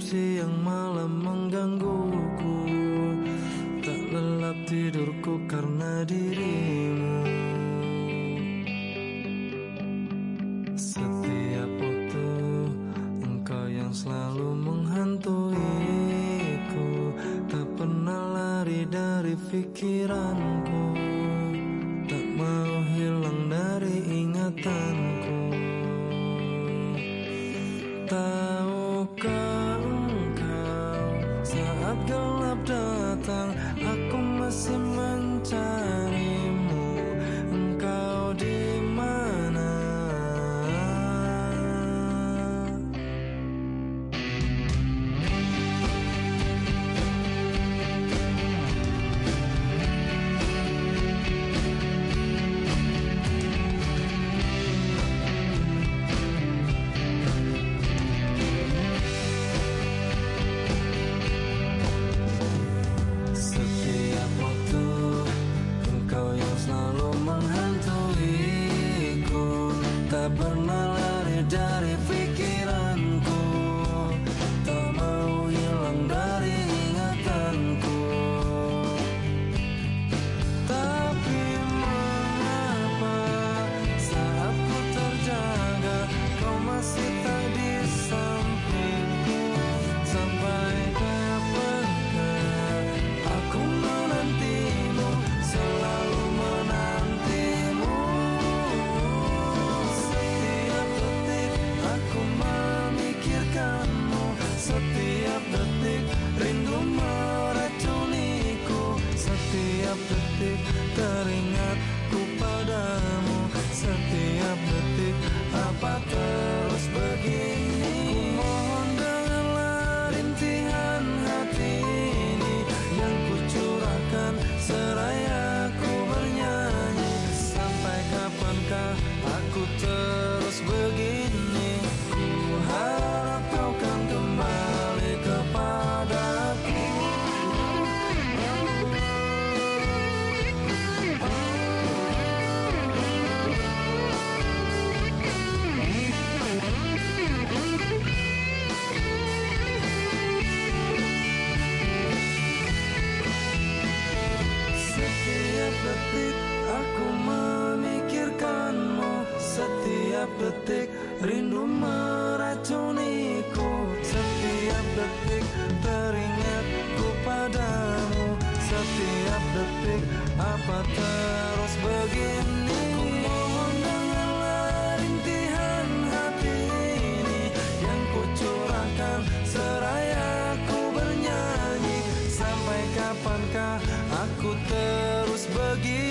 siang malam menggangguku. Tak lelap tidurku karena dirimu. Setiap waktu engkau yang selalu menghantuiku. Tak pernah lari dari pikiranku. Tak mau hilang dari ingatanku. jumped. pernah lari dari Setiap detik rindu meracuniku Setiap detik teringatku padamu. Setiap detik apa terus begini? Ku mohon dengarlah rintihan hati ini Yang kucurahkan seraya ku bernyanyi. Sampai kapankah aku terus begini?